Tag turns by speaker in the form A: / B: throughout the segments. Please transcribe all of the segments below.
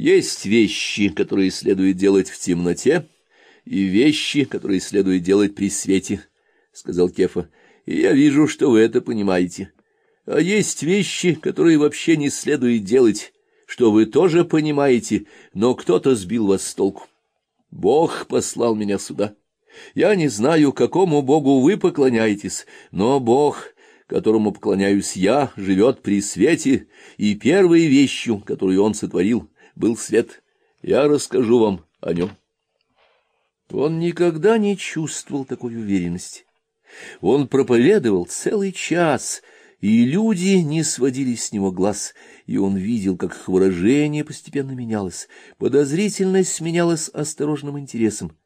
A: Есть вещи, которые следует делать в темноте, и вещи, которые следует делать при свете, — сказал Кефа, — я вижу, что вы это понимаете. А есть вещи, которые вообще не следует делать, что вы тоже понимаете, но кто-то сбил вас с толку. Бог послал меня сюда. Я не знаю, какому Богу вы поклоняетесь, но Бог, которому поклоняюсь я, живет при свете, и первой вещью, которую он сотворил, был свет. Я расскажу вам о нем. Он никогда не чувствовал такой уверенности. Он проповедовал целый час — и люди не сводили с него глаз, и он видел, как их выражение постепенно менялось, подозрительность сменялась осторожным интересом.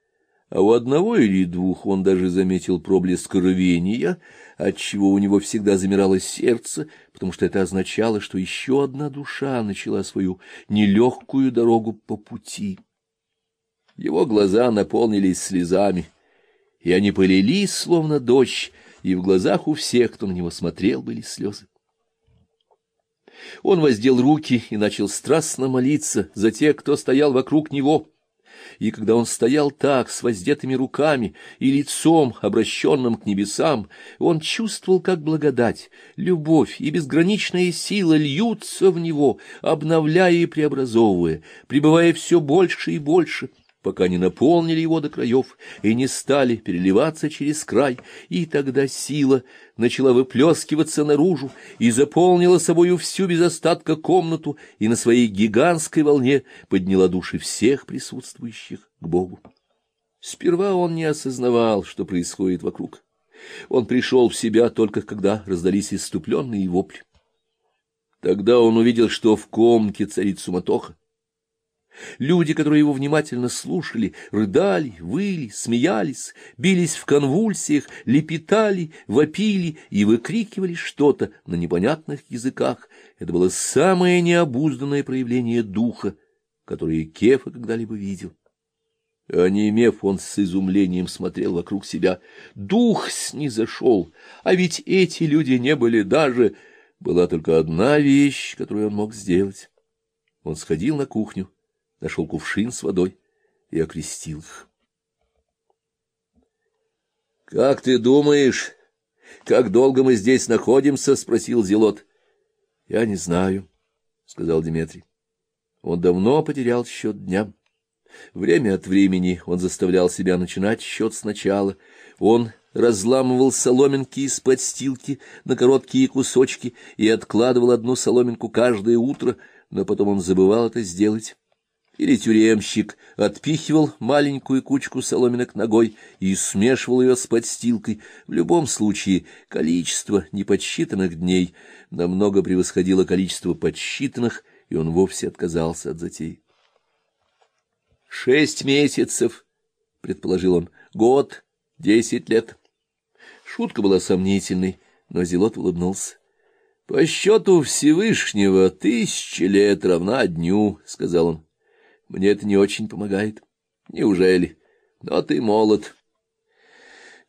A: А у одного или двух он даже заметил проблеск рвения, отчего у него всегда замирало сердце, потому что это означало, что еще одна душа начала свою нелегкую дорогу по пути. Его глаза наполнились слезами, и они полились, словно дождь, и в глазах у всех, кто на него смотрел, были слезы. Он воздел руки и начал страстно молиться за тех, кто стоял вокруг него. И когда он стоял так, с воздетыми руками и лицом, обращенным к небесам, он чувствовал, как благодать, любовь и безграничная сила льются в него, обновляя и преобразовывая, пребывая все больше и больше — пока не наполнили его до краев и не стали переливаться через край, и тогда сила начала выплескиваться наружу и заполнила собою всю без остатка комнату и на своей гигантской волне подняла души всех присутствующих к Богу. Сперва он не осознавал, что происходит вокруг. Он пришел в себя только когда раздались иступленные вопли. Тогда он увидел, что в комнате царит суматоха. Люди, которые его внимательно слушали, рыдали, выли, смеялись, бились в конвульсиях, лепетали, вопили и выкрикивали что-то на непонятных языках. Это было самое необузданное проявление духа, которое Кефа когда-либо видел. Онемев, он с изумлением смотрел вокруг себя. Дух снизошел, а ведь эти люди не были даже... Была только одна вещь, которую он мог сделать. Он сходил на кухню, нашел кувшин с водой и окрестил их. — Как ты думаешь, как долго мы здесь находимся? — спросил Зелот. — Я не знаю, — сказал Дмитрий. Он давно потерял счет дням. Время от времени он заставлял себя начинать счет сначала. Он разламывал соломинки из подстилки на короткие кусочки и откладывал одну соломинку каждое утро, но потом он забывал это сделать или тюремщик отпихивал маленькую кучку соломинок ногой и смешивал ее с подстилкой. В любом случае, количество неподсчитанных дней намного превосходило количество подсчитанных, и он вовсе отказался от затеи. «Шесть месяцев», — предположил он, — «год, десять лет». Шутка была сомнительной, но Зелот улыбнулся. «По счету Всевышнего тысяча лет равна дню», — сказал он. Мне это не очень помогает. Неужели? Но ты молод.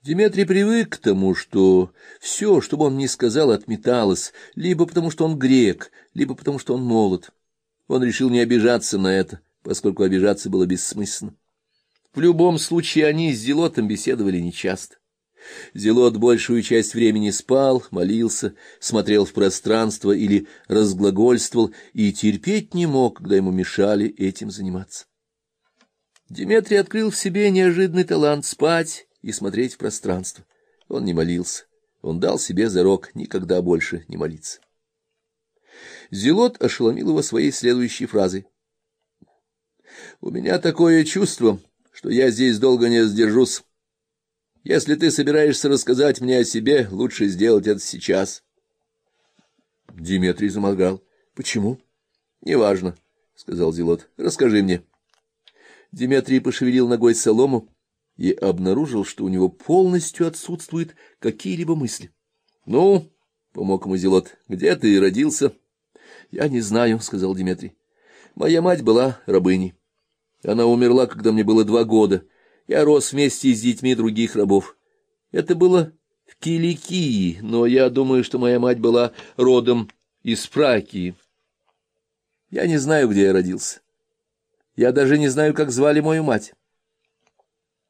A: Дмитрий привык к тому, что все, что бы он ни сказал, отметалось, либо потому, что он грек, либо потому, что он молод. Он решил не обижаться на это, поскольку обижаться было бессмысленно. В любом случае они с Зелотом беседовали нечасто. Зелот большую часть времени спал, молился, смотрел в пространство или разглагольствовал и терпеть не мог, когда ему мешали этим заниматься. Диметрий открыл в себе неожиданный талант спать и смотреть в пространство. Он не молился. Он дал себе зарок никогда больше не молиться. Зелот ошеломил его своей следующей фразой. «У меня такое чувство, что я здесь долго не сдержусь. Если ты собираешься рассказать мне о себе, лучше сделать это сейчас. Диметрий замолгал. — Почему? — Неважно, — сказал Зелот. — Расскажи мне. Диметрий пошевелил ногой солому и обнаружил, что у него полностью отсутствуют какие-либо мысли. — Ну, — помог ему Зелот, — где ты родился? — Я не знаю, — сказал Диметрий. — Моя мать была рабыней. Она умерла, когда мне было два года — я рос вместе с детьми других рабов. Это было в Киликии, но я думаю, что моя мать была родом из Фракии. Я не знаю, где я родился. Я даже не знаю, как звали мою мать.